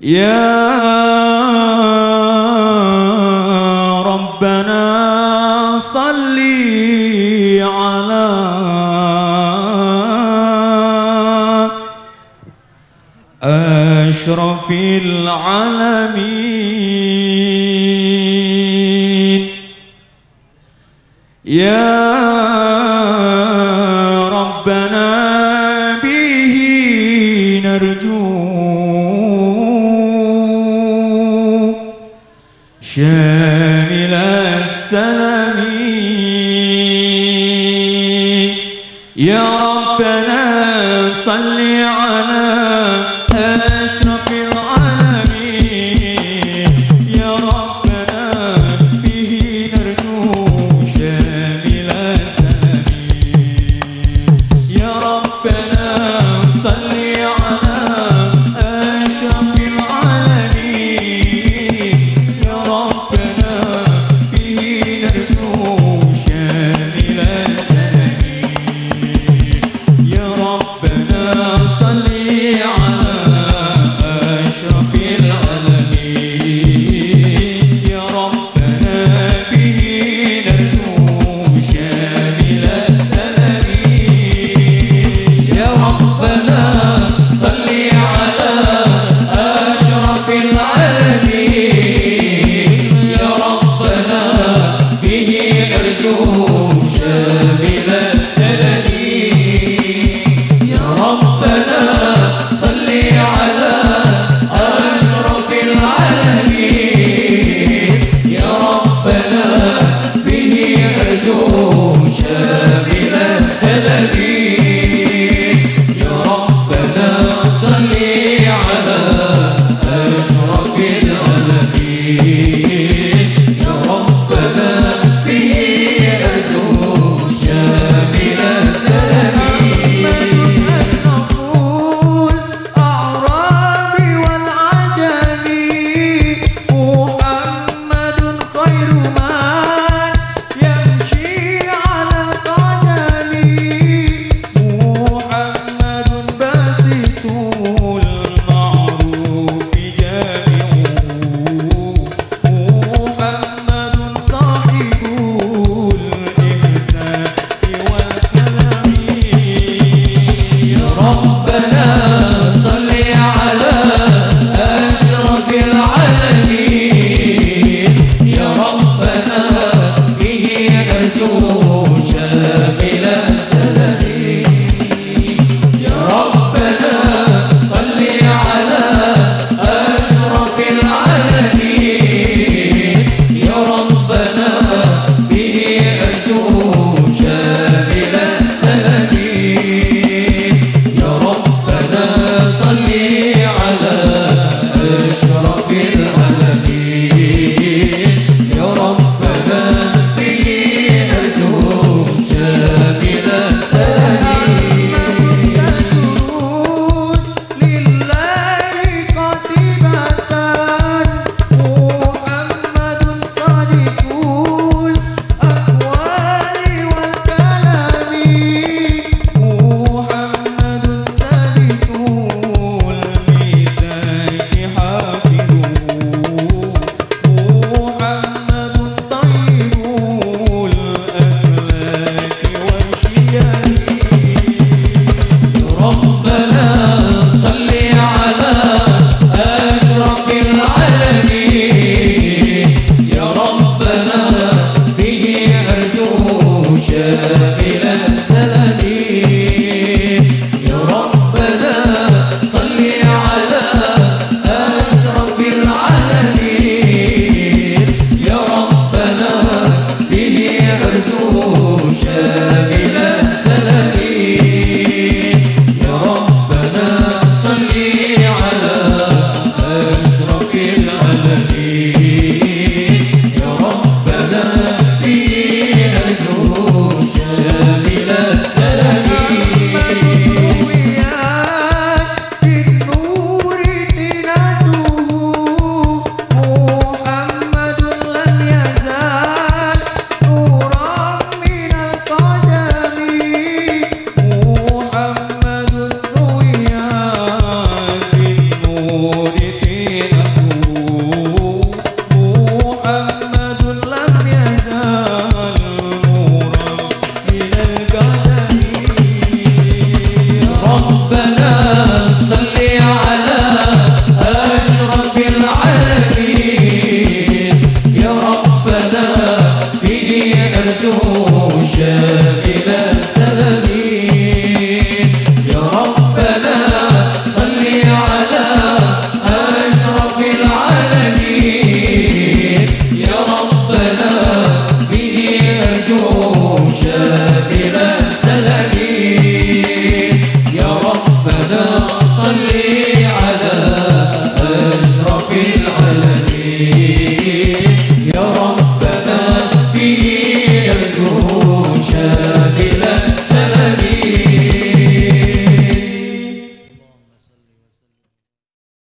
يا ربنا صل على أشرف العالمين. يا شامل السلام. يا ربنا صل you.